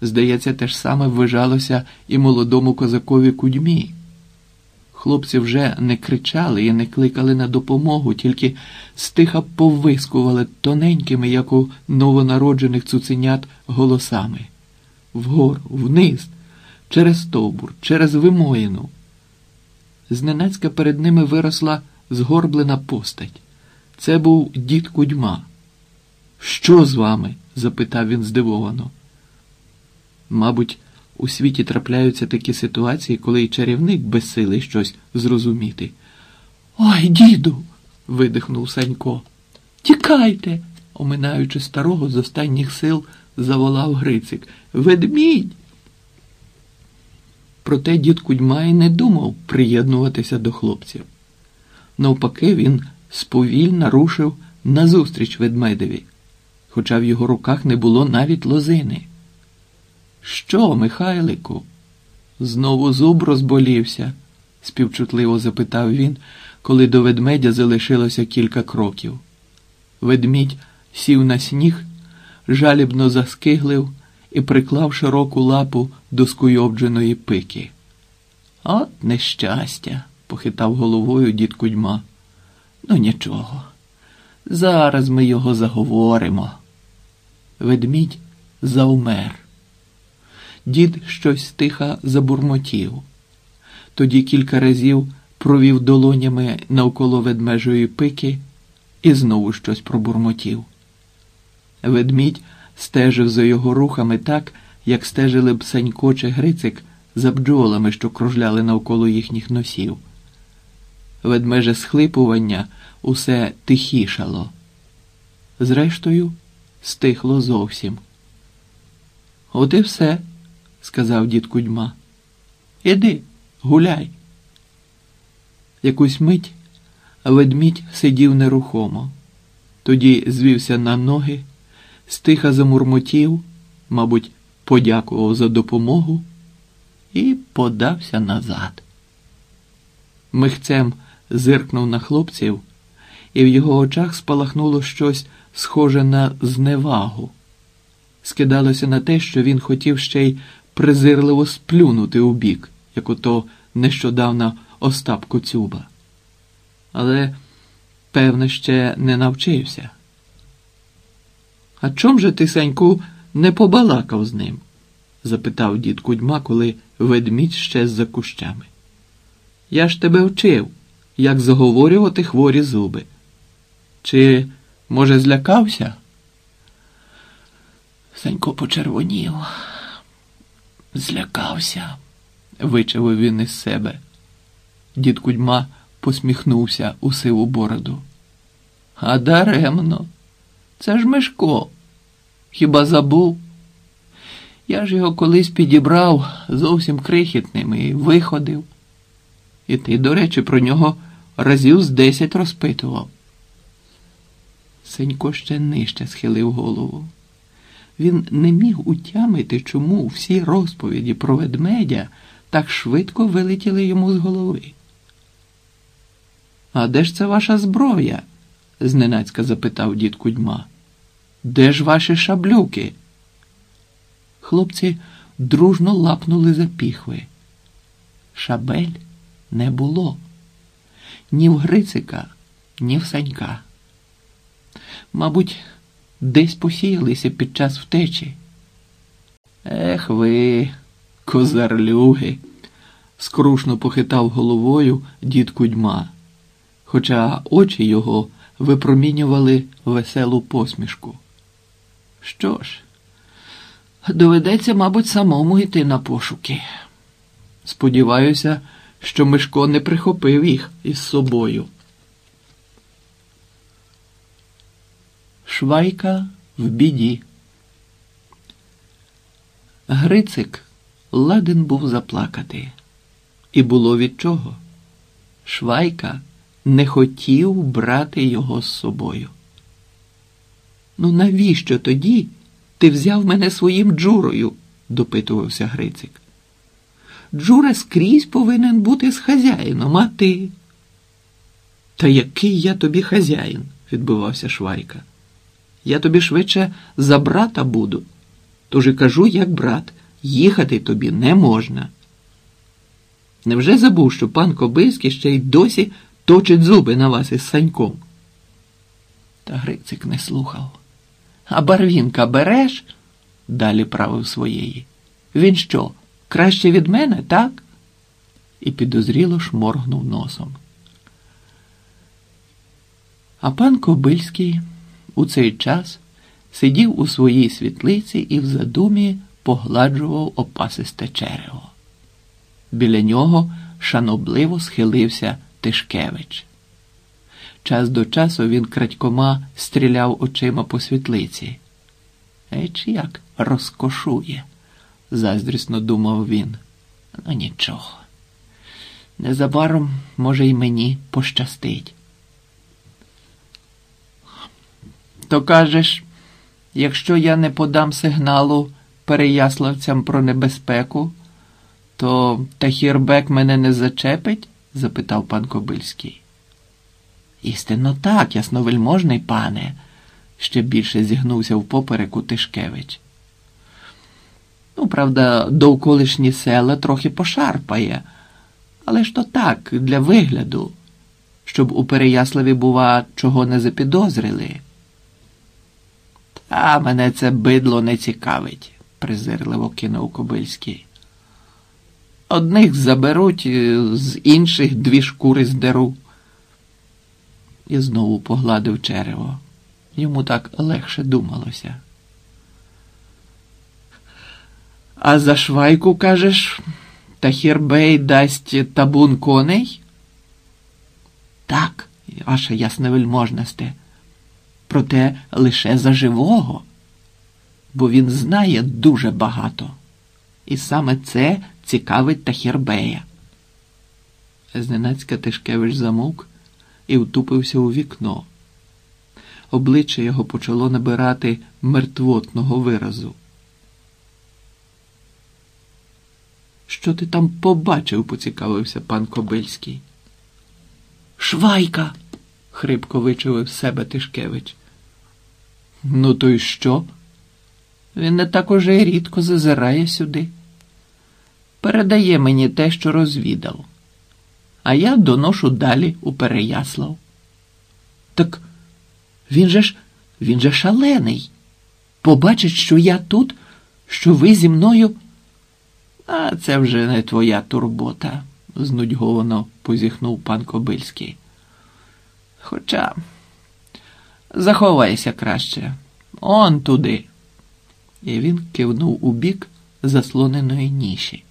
Здається, те ж саме ввижалося і молодому козакові кудьмі. Хлопці вже не кричали і не кликали на допомогу, тільки стиха повискували тоненькими, як у новонароджених цуценят, голосами вгору, вниз, через стовбур, через вимоїну. Зненацька перед ними виросла згорблена постать. Це був дід кудьма. Що з вами? запитав він здивовано. Мабуть, у світі трапляються такі ситуації, коли й чарівник безсилий щось зрозуміти. Ой, діду. видихнув Санько. Тікайте, оминаючи старого з останніх сил, заволав Грицик. Ведмідь. Проте дід Кудьма й не думав приєднуватися до хлопців. Навпаки, він сповільно рушив назустріч ведмедеві, хоча в його руках не було навіть лозини. Що, Михайлику? Знову зуб розболівся? співчутливо запитав він, коли до ведмедя залишилося кілька кроків. Ведмідь сів на сніг, жалібно заскиглив і приклав широку лапу до скуйовдженої пики. От нещастя, похитав головою дід Кудьма. Ну нічого. Зараз ми його заговоримо. Ведмідь завмер. Дід щось тихо забурмотів. Тоді кілька разів провів долонями навколо ведмежої пики і знову щось пробурмотів. Ведмідь стежив за його рухами так, як стежили б Санько чи Грицик за бджолами, що кружляли навколо їхніх носів. Ведмеже схлипування усе тихішало. Зрештою, стихло зовсім. От і все, сказав дід Кудьма. Іди, гуляй. Якусь мить ведмідь сидів нерухомо, тоді звівся на ноги стиха замурмотів, мабуть, подякував за допомогу і подався назад. Михцем зиркнув на хлопців, і в його очах спалахнуло щось схоже на зневагу. Скидалося на те, що він хотів ще й презирливо сплюнути у бік, як ото нещодавно Остап Коцюба. Але, певне, ще не навчився. А чом же ти, Саньку, не побалакав з ним? запитав дід Кудьма, коли ведмідь ще за кущами. Я ж тебе вчив, як заговорювати хворі зуби. Чи, може, злякався? Санько почервонів. Злякався, вичавив він із себе. Дід Кудьма посміхнувся у сиву бороду. А даремно. Це ж Мишко. Хіба забув? Я ж його колись підібрав зовсім крихітним і виходив. І ти, до речі, про нього разів з десять розпитував. Сенько ще нижче схилив голову. Він не міг утямити, чому всі розповіді про ведмедя так швидко вилетіли йому з голови. А де ж це ваша зброя? зненацька запитав дід Кудьма. Де ж ваші шаблюки? Хлопці дружно лапнули за піхви. Шабель не було ні в Грицика, ні в Санька. Мабуть, десь посіялися під час втечі. Ех ви, козарлюги, скрушно похитав головою дід Кудьма, хоча очі його випромінювали веселу посмішку. Що ж, доведеться, мабуть, самому йти на пошуки. Сподіваюся, що Мишко не прихопив їх із собою. Швайка в біді. Грицик ладен був заплакати. І було від чого. Швайка не хотів брати його з собою. Ну, навіщо тоді ти взяв мене своїм джурою? допитувався Грицик. Джура скрізь повинен бути з хазяїном, а ти. Та який я тобі хазяїн? відбивався Швайка. Я тобі швидше за брата буду. Тож і кажу, як брат, їхати тобі не можна. Невже забув, що пан Кобильський ще й досі точить зуби на вас із саньком? Та Грицик не слухав. А барвінка береш? далі правив своєї. Він що, краще від мене, так? І підозріло шморгнув носом. А пан Кобильський у цей час сидів у своїй світлиці і в задумі погладжував опасисте черево. Біля нього шанобливо схилився Тишкевич. Час до часу він крадькома стріляв очима по світлиці. Еч як розкошує, заздрісно думав він. Ну нічого. Незабаром, може, й мені пощастить. То кажеш, якщо я не подам сигналу переяславцям про небезпеку, то Тахірбек мене не зачепить? запитав пан Кобильський. Істинно так, ясновельможний пане, ще більше зігнувся в попереку Тишкевич. Ну, правда, довколишні села трохи пошарпає, але ж то так, для вигляду, щоб у Переяславі, бува, чого не запідозрили. Та мене це бидло не цікавить, презирливо кинув Кобильський. Одних заберуть, з інших дві шкури здеру. І знову погладив черево. Йому так легше думалося. А за швайку, кажеш, Тахірбей дасть табун коней? Так, ваше ясне вельможносте. Проте лише за живого, бо він знає дуже багато. І саме це цікавить Тахірбея. Зненацька Тишкевич замовк і втупився у вікно. Обличчя його почало набирати мертвотного виразу. Що ти там побачив? поцікавився пан Кобильський. Швайка. хрипко вичувив себе Тишкевич. Ну, то й що? Він не так уже й рідко зазирає сюди. Передає мені те, що розвідав, а я доношу далі у Переяслав. Так він же ж, він же шалений. Побачить, що я тут, що ви зі мною. А це вже не твоя турбота, знудьговано позіхнув пан Кобильський. Хоча заховайся краще, он туди. І він кивнув у бік заслоненої ніші.